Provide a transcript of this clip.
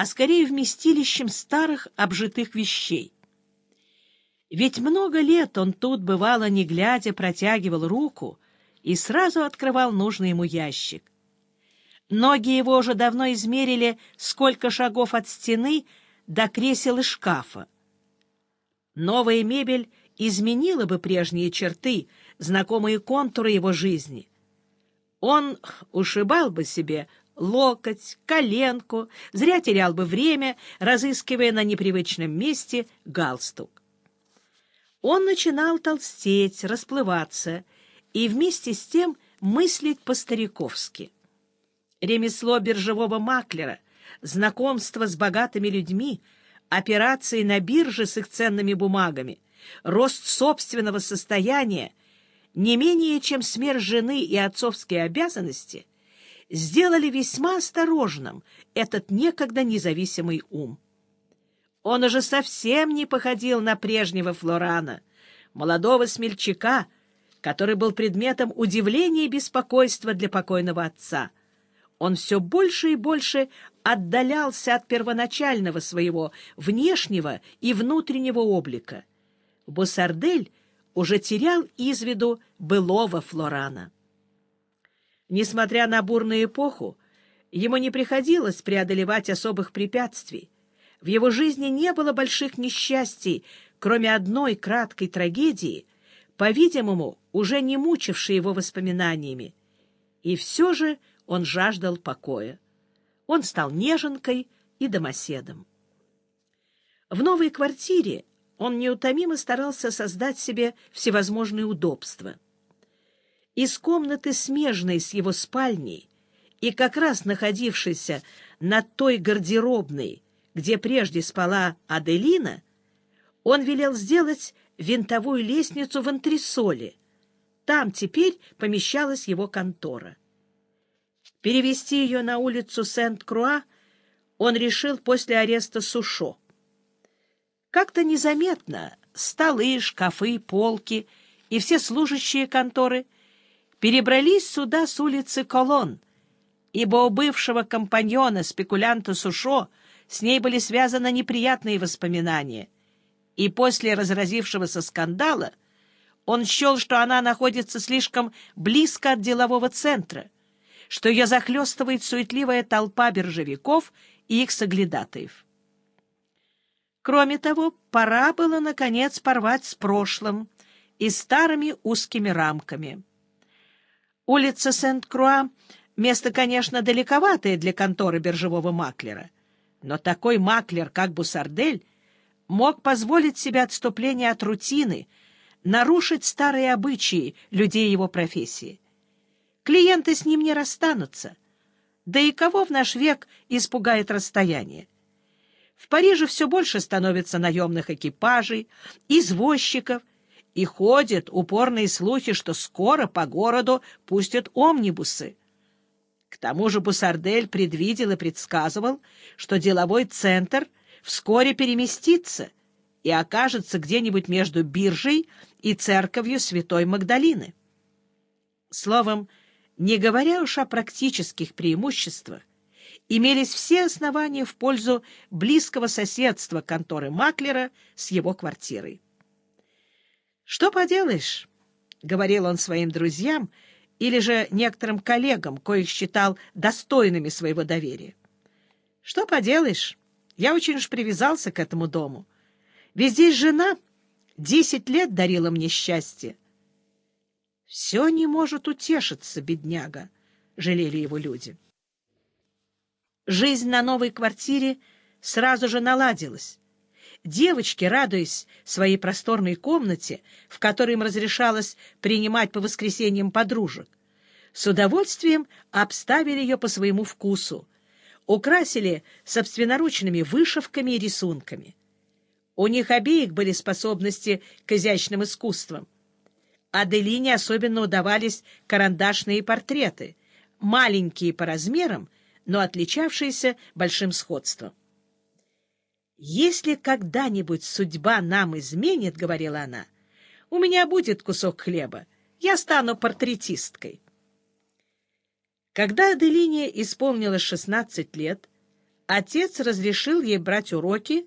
а скорее вместилищем старых обжитых вещей. Ведь много лет он тут, бывало, не глядя, протягивал руку и сразу открывал нужный ему ящик. Ноги его уже давно измерили, сколько шагов от стены до кресел и шкафа. Новая мебель изменила бы прежние черты, знакомые контуры его жизни. Он ушибал бы себе локоть, коленку, зря терял бы время, разыскивая на непривычном месте галстук. Он начинал толстеть, расплываться и вместе с тем мыслить по-стариковски. Ремесло биржевого маклера, знакомство с богатыми людьми, операции на бирже с их ценными бумагами, рост собственного состояния, не менее чем смерть жены и отцовские обязанности, сделали весьма осторожным этот некогда независимый ум. Он уже совсем не походил на прежнего Флорана, молодого смельчака, который был предметом удивления и беспокойства для покойного отца. Он все больше и больше отдалялся от первоначального своего внешнего и внутреннего облика. Босардель уже терял из виду былого Флорана. Несмотря на бурную эпоху, ему не приходилось преодолевать особых препятствий. В его жизни не было больших несчастий, кроме одной краткой трагедии, по-видимому, уже не мучившей его воспоминаниями. И все же он жаждал покоя. Он стал неженкой и домоседом. В новой квартире он неутомимо старался создать себе всевозможные удобства. Из комнаты, смежной с его спальней, и как раз находившейся над той гардеробной, где прежде спала Аделина, он велел сделать винтовую лестницу в антресоле. Там теперь помещалась его контора. Перевести ее на улицу Сент-Круа он решил после ареста Сушо. Как-то незаметно столы, шкафы, полки и все служащие конторы перебрались сюда с улицы Колон, ибо у бывшего компаньона, спекулянта Сушо, с ней были связаны неприятные воспоминания, и после разразившегося скандала он счел, что она находится слишком близко от делового центра, что ее захлестывает суетливая толпа биржевиков и их соглядатаев. Кроме того, пора было, наконец, порвать с прошлым и старыми узкими рамками. Улица Сент-Круа — место, конечно, далековатое для конторы биржевого маклера, но такой маклер, как Бусардель, мог позволить себе отступление от рутины, нарушить старые обычаи людей его профессии. Клиенты с ним не расстанутся. Да и кого в наш век испугает расстояние? В Париже все больше становится наемных экипажей, извозчиков, и ходят упорные слухи, что скоро по городу пустят омнибусы. К тому же Бусардель предвидел и предсказывал, что деловой центр вскоре переместится и окажется где-нибудь между биржей и церковью Святой Магдалины. Словом, не говоря уж о практических преимуществах, имелись все основания в пользу близкого соседства конторы Маклера с его квартирой. «Что поделаешь?» — говорил он своим друзьям или же некоторым коллегам, коих считал достойными своего доверия. «Что поделаешь? Я очень уж привязался к этому дому. Ведь здесь жена десять лет дарила мне счастье». «Все не может утешиться, бедняга», — жалели его люди. Жизнь на новой квартире сразу же наладилась. Девочки, радуясь своей просторной комнате, в которой им разрешалось принимать по воскресеньям подружек, с удовольствием обставили ее по своему вкусу, украсили собственноручными вышивками и рисунками. У них обеих были способности к изящным искусствам. Аделине особенно удавались карандашные портреты, маленькие по размерам, но отличавшиеся большим сходством. «Если когда-нибудь судьба нам изменит, — говорила она, — у меня будет кусок хлеба, я стану портретисткой». Когда Аделине исполнилось шестнадцать лет, отец разрешил ей брать уроки